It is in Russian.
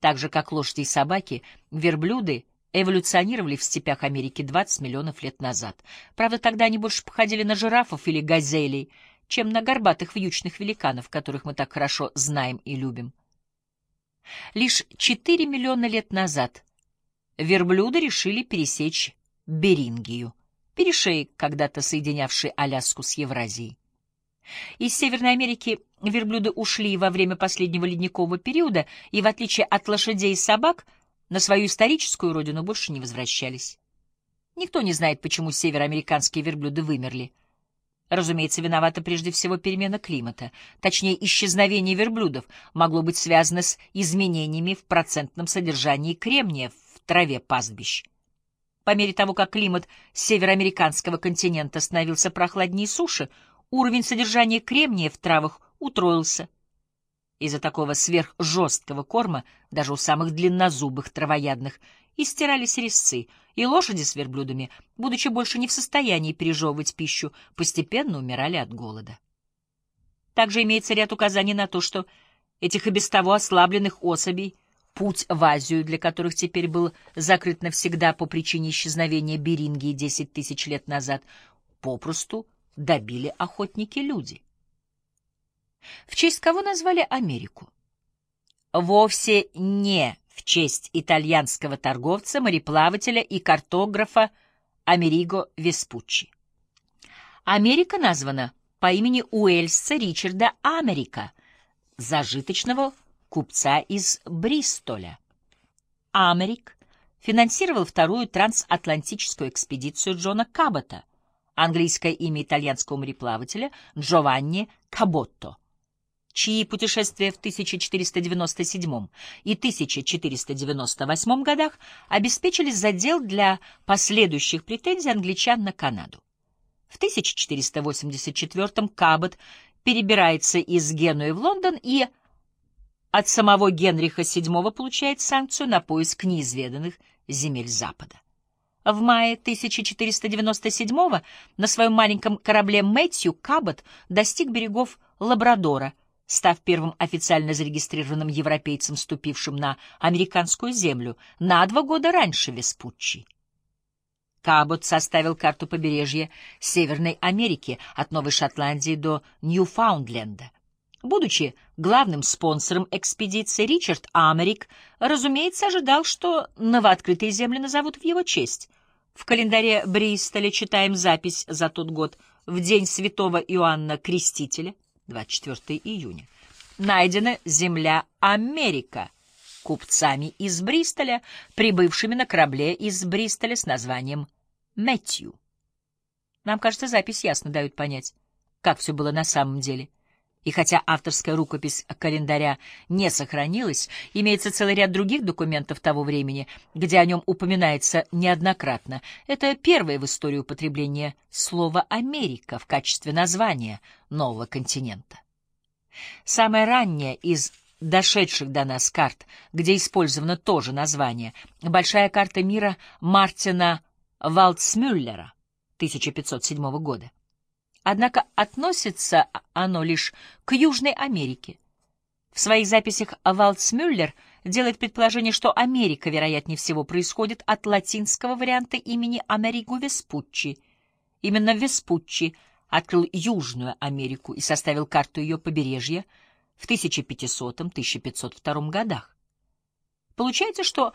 Так же, как лошади и собаки, верблюды эволюционировали в степях Америки 20 миллионов лет назад. Правда, тогда они больше походили на жирафов или газелей, чем на горбатых вьючных великанов, которых мы так хорошо знаем и любим. Лишь 4 миллиона лет назад верблюды решили пересечь Берингию, перешеек, когда-то соединявший Аляску с Евразией. Из Северной Америки верблюды ушли во время последнего ледникового периода и, в отличие от лошадей и собак, на свою историческую родину больше не возвращались. Никто не знает, почему североамериканские верблюды вымерли. Разумеется, виновата прежде всего перемена климата. Точнее, исчезновение верблюдов могло быть связано с изменениями в процентном содержании кремния в траве пастбищ. По мере того, как климат североамериканского континента становился прохладнее суши, уровень содержания кремния в травах утроился. Из-за такого сверхжесткого корма даже у самых длиннозубых травоядных истирались резцы, и лошади с верблюдами, будучи больше не в состоянии пережевывать пищу, постепенно умирали от голода. Также имеется ряд указаний на то, что этих и без того ослабленных особей путь в Азию, для которых теперь был закрыт навсегда по причине исчезновения Берингии 10 тысяч лет назад, попросту добили охотники-люди. В честь кого назвали Америку? Вовсе не в честь итальянского торговца, мореплавателя и картографа Америго Веспуччи. Америка названа по имени уэльсца Ричарда Америка, зажиточного купца из Бристоля. Америк финансировал вторую трансатлантическую экспедицию Джона Кабота, английское имя итальянского мореплавателя Джованни Каботто чьи путешествия в 1497 и 1498 годах обеспечили задел для последующих претензий англичан на Канаду. В 1484 Кабот перебирается из Генуи в Лондон и от самого Генриха VII получает санкцию на поиск неизведанных земель Запада. В мае 1497 на своем маленьком корабле Мэтью Кабот достиг берегов Лабрадора – став первым официально зарегистрированным европейцем, ступившим на американскую землю, на два года раньше Веспуччи. Кабот составил карту побережья Северной Америки от Новой Шотландии до Ньюфаундленда. Будучи главным спонсором экспедиции, Ричард Америк, разумеется, ожидал, что новооткрытые земли назовут в его честь. В календаре Бристоля читаем запись за тот год в день святого Иоанна Крестителя — 24 июня. Найдена земля Америка купцами из Бристоля, прибывшими на корабле из Бристоля с названием Мэтью. Нам кажется, запись ясно дает понять, как все было на самом деле. И хотя авторская рукопись календаря не сохранилась, имеется целый ряд других документов того времени, где о нем упоминается неоднократно. Это первое в истории употребление слова «Америка» в качестве названия нового континента. Самое раннее из дошедших до нас карт, где использовано тоже название, большая карта мира Мартина Валцмюллера 1507 года. Однако относится оно лишь к Южной Америке. В своих записях Валцмюллер делает предположение, что Америка, вероятнее всего, происходит от латинского варианта имени Америго Веспуччи. Именно Веспуччи открыл Южную Америку и составил карту ее побережья в 1500-1502 годах. Получается, что